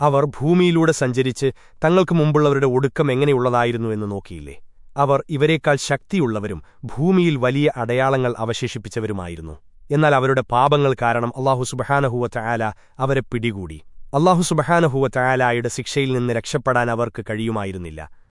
അവർ ഭൂമിയിലൂടെ സഞ്ചരിച്ച് തങ്ങൾക്ക് മുമ്പുള്ളവരുടെ ഒടുക്കം എങ്ങനെയുള്ളതായിരുന്നു എന്ന് നോക്കിയില്ലേ? അവർ ഇവരെക്കാൾ ശക്തിയുള്ളവരും ഭൂമിയിൽ വലിയ അടയാളങ്ങൾ അവശേഷിപ്പിച്ചവരുമായിരുന്നു. എന്നാൽ അവരുടെ പാപങ്ങൾ കാരണം അള്ളാഹു സുബഹാനഹുവ ചായാല അവരെ പിടികൂടി. അള്ളാഹു സുബഹാനഹുവ ചായാലായുടെ ശിക്ഷയിൽ നിന്ന് രക്ഷപ്പെടാൻ അവർക്ക് കഴിയുമായിരുന്നില്ല.